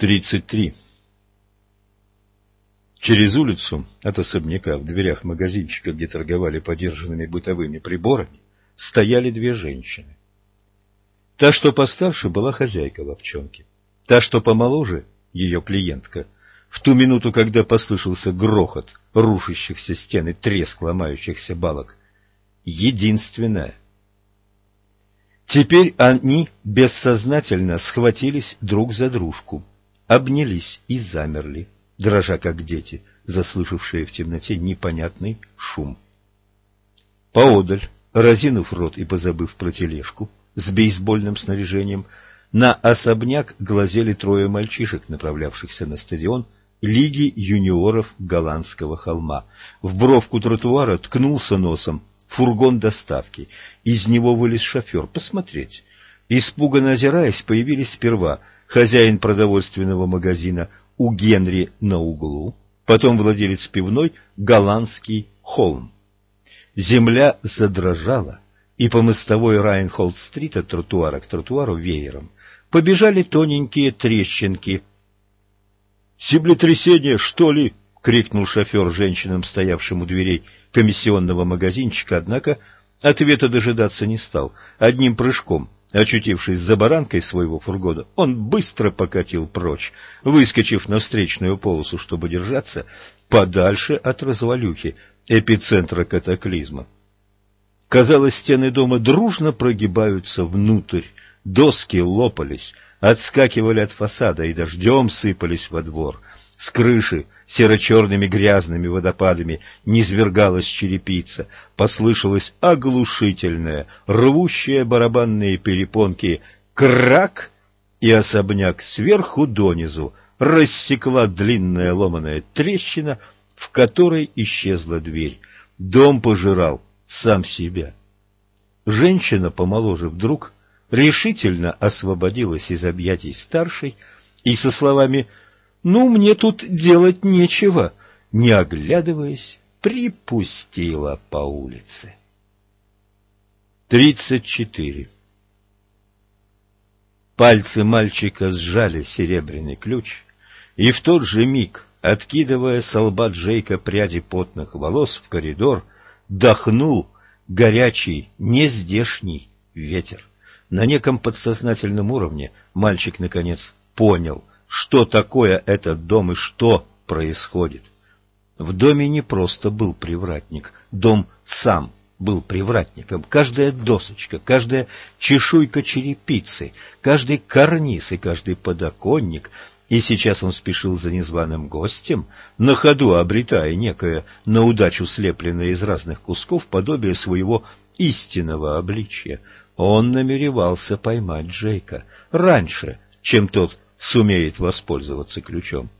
33. Через улицу от особняка в дверях магазинчика, где торговали подержанными бытовыми приборами, стояли две женщины. Та, что постарше, была хозяйка ловчонки. Та, что помоложе, ее клиентка, в ту минуту, когда послышался грохот рушащихся стен и треск ломающихся балок, единственная. Теперь они бессознательно схватились друг за дружку, обнялись и замерли, дрожа как дети, заслышавшие в темноте непонятный шум. Поодаль, разинув рот и позабыв про тележку с бейсбольным снаряжением, на особняк глазели трое мальчишек, направлявшихся на стадион Лиги юниоров Голландского холма. В бровку тротуара ткнулся носом фургон доставки. Из него вылез шофер посмотреть. Испуганно озираясь, появились сперва хозяин продовольственного магазина у Генри на углу, потом владелец пивной голландский Холм. Земля задрожала, и по мостовой Райнхолд-стрит от тротуара к тротуару веером побежали тоненькие трещинки. «Землетрясение, что ли?» — крикнул шофер женщинам, стоявшим у дверей комиссионного магазинчика, однако ответа дожидаться не стал. Одним прыжком Очутившись за баранкой своего фургона, он быстро покатил прочь, выскочив на встречную полосу, чтобы держаться подальше от развалюхи, эпицентра катаклизма. Казалось, стены дома дружно прогибаются внутрь, доски лопались, отскакивали от фасада и дождем сыпались во двор. С крыши серо-черными грязными водопадами низвергалась черепица, послышалось оглушительное, рвущее барабанные перепонки «крак!» и особняк сверху донизу рассекла длинная ломаная трещина, в которой исчезла дверь. Дом пожирал сам себя. Женщина помоложе вдруг решительно освободилась из объятий старшей и со словами «Ну, мне тут делать нечего», не оглядываясь, припустила по улице. Тридцать четыре. Пальцы мальчика сжали серебряный ключ, и в тот же миг, откидывая с лба Джейка пряди потных волос в коридор, дохнул горячий, нездешний ветер. На неком подсознательном уровне мальчик, наконец, понял, что такое этот дом и что происходит. В доме не просто был привратник, дом сам был привратником. Каждая досочка, каждая чешуйка черепицы, каждый карниз и каждый подоконник и сейчас он спешил за незваным гостем, на ходу обретая некое на удачу слепленное из разных кусков подобие своего истинного обличия. Он намеревался поймать Джейка раньше, чем тот сумеет воспользоваться ключом.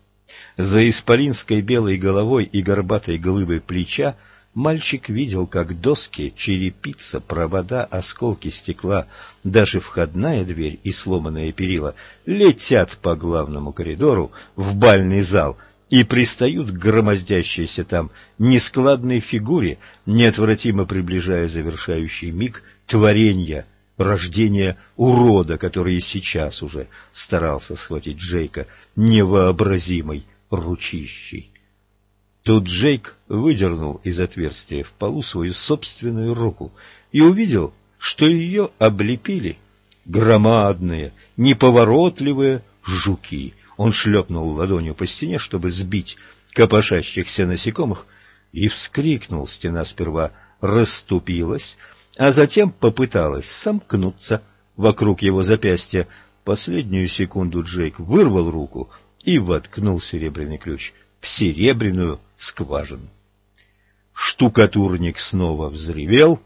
За исполинской белой головой и горбатой глыбой плеча мальчик видел, как доски, черепица, провода, осколки стекла, даже входная дверь и сломанные перила летят по главному коридору в бальный зал и пристают к громоздящейся там нескладной фигуре, неотвратимо приближая завершающий миг творения рождение урода, который и сейчас уже старался схватить Джейка невообразимой ручищей. Тут Джейк выдернул из отверстия в полу свою собственную руку и увидел, что ее облепили громадные, неповоротливые жуки. Он шлепнул ладонью по стене, чтобы сбить копошащихся насекомых, и вскрикнул. Стена сперва расступилась, а затем попыталась сомкнуться вокруг его запястья. Последнюю секунду Джейк вырвал руку и воткнул серебряный ключ в серебряную скважину. Штукатурник снова взревел,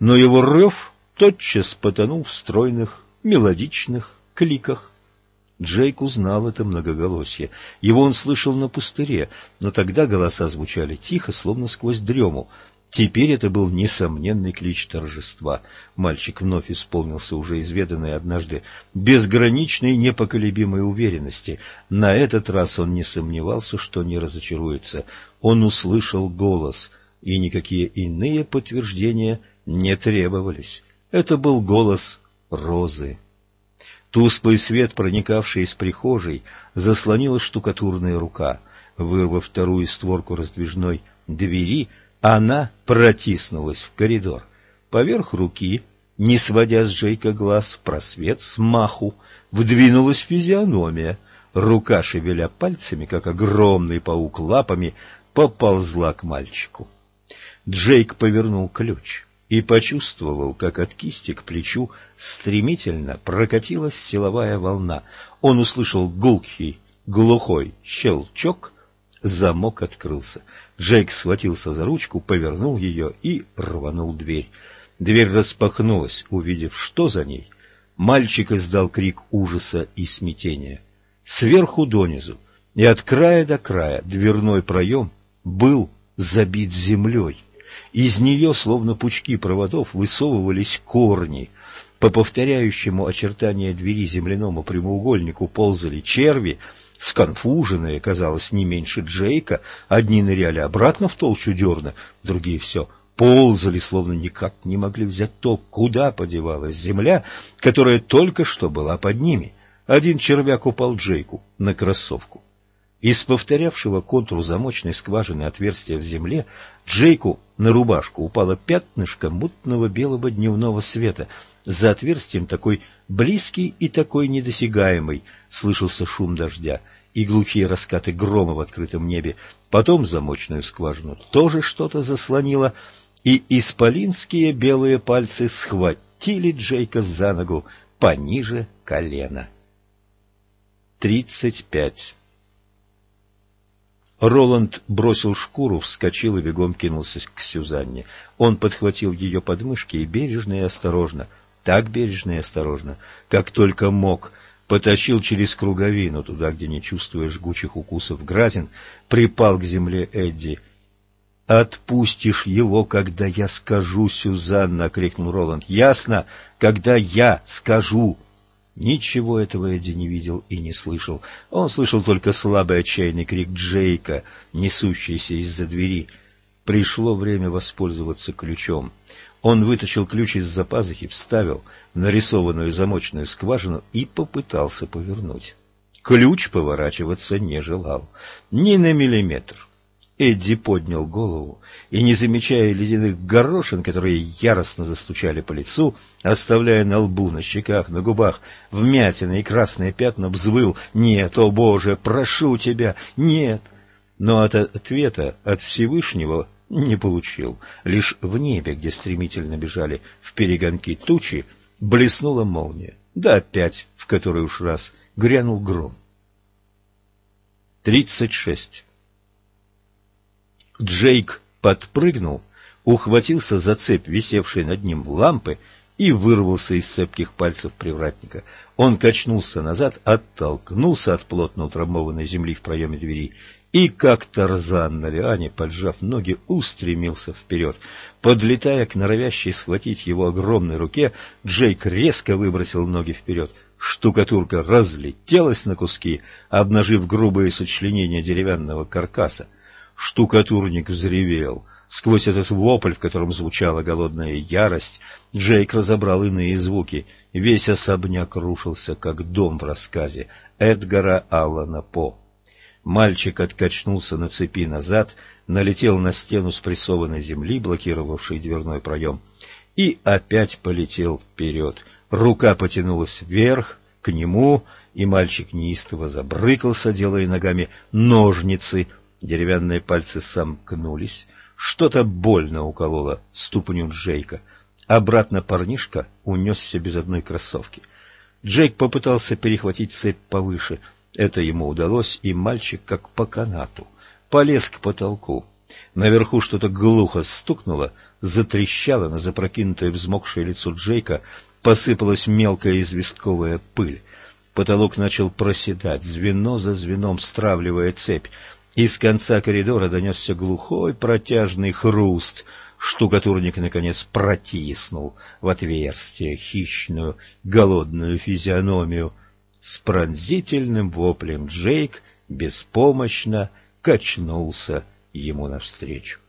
но его рев тотчас потонул в стройных мелодичных кликах. Джейк узнал это многоголосье. Его он слышал на пустыре, но тогда голоса звучали тихо, словно сквозь дрему. Теперь это был несомненный клич торжества. Мальчик вновь исполнился уже изведанной однажды безграничной непоколебимой уверенности. На этот раз он не сомневался, что не разочаруется. Он услышал голос, и никакие иные подтверждения не требовались. Это был голос Розы. Тусклый свет, проникавший из прихожей, заслонила штукатурная рука. Вырвав вторую створку раздвижной двери, она протиснулась в коридор. Поверх руки, не сводя с Джейка глаз в просвет, смаху, вдвинулась физиономия. Рука, шевеля пальцами, как огромный паук лапами, поползла к мальчику. Джейк повернул ключ и почувствовал, как от кисти к плечу стремительно прокатилась силовая волна. Он услышал гулкий, глухой щелчок, замок открылся. Джейк схватился за ручку, повернул ее и рванул дверь. Дверь распахнулась, увидев, что за ней. Мальчик издал крик ужаса и смятения. Сверху донизу и от края до края дверной проем был забит землей. Из нее, словно пучки проводов, высовывались корни. По повторяющему очертания двери земляному прямоугольнику ползали черви, сконфуженные, казалось, не меньше Джейка. Одни ныряли обратно в толщу дерна, другие все ползали, словно никак не могли взять то, куда подевалась земля, которая только что была под ними. Один червяк упал Джейку на кроссовку. Из повторявшего контур замочной скважины отверстия в земле Джейку на рубашку упало пятнышко мутного белого дневного света. За отверстием такой близкий и такой недосягаемый слышался шум дождя и глухие раскаты грома в открытом небе. Потом замочную скважину тоже что-то заслонило, и исполинские белые пальцы схватили Джейка за ногу пониже колена. Тридцать пять. Роланд бросил шкуру, вскочил и бегом кинулся к Сюзанне. Он подхватил ее подмышки и бережно и осторожно, так бережно и осторожно, как только мог, потащил через круговину, туда, где, не чувствуя жгучих укусов гразин, припал к земле Эдди. «Отпустишь его, когда я скажу, Сюзанна!» — крикнул Роланд. «Ясно, когда я скажу!» Ничего этого Эдди не видел и не слышал. Он слышал только слабый отчаянный крик Джейка, несущийся из-за двери. Пришло время воспользоваться ключом. Он вытащил ключ из-за пазухи, вставил нарисованную замочную скважину и попытался повернуть. Ключ поворачиваться не желал. Ни на миллиметр. Эдди поднял голову и, не замечая ледяных горошин, которые яростно застучали по лицу, оставляя на лбу, на щеках, на губах вмятины и красные пятна, взвыл «Нет, о Боже, прошу тебя, нет!» Но от ответа от Всевышнего не получил. Лишь в небе, где стремительно бежали в перегонки тучи, блеснула молния. Да опять, в который уж раз, грянул гром. Тридцать шесть. Джейк подпрыгнул, ухватился за цепь, висевшей над ним лампы, и вырвался из цепких пальцев привратника. Он качнулся назад, оттолкнулся от плотно утрамбованной земли в проеме двери и, как Тарзан на лиане, поджав ноги, устремился вперед. Подлетая к норовящей схватить его огромной руке, Джейк резко выбросил ноги вперед. Штукатурка разлетелась на куски, обнажив грубые сочленения деревянного каркаса. Штукатурник взревел. Сквозь этот вопль, в котором звучала голодная ярость, Джейк разобрал иные звуки. Весь особняк рушился, как дом в рассказе Эдгара Аллана По. Мальчик откачнулся на цепи назад, налетел на стену спрессованной земли, блокировавшей дверной проем, и опять полетел вперед. Рука потянулась вверх, к нему, и мальчик неистово забрыкался, делая ногами ножницы — Деревянные пальцы сомкнулись. Что-то больно укололо ступню Джейка. Обратно парнишка унесся без одной кроссовки. Джейк попытался перехватить цепь повыше. Это ему удалось, и мальчик, как по канату, полез к потолку. Наверху что-то глухо стукнуло, затрещало на запрокинутое взмокшее лицо Джейка, посыпалась мелкая известковая пыль. Потолок начал проседать, звено за звеном стравливая цепь. Из конца коридора донесся глухой протяжный хруст. Штукатурник, наконец, протиснул в отверстие хищную, голодную физиономию. С пронзительным воплем Джейк беспомощно качнулся ему навстречу.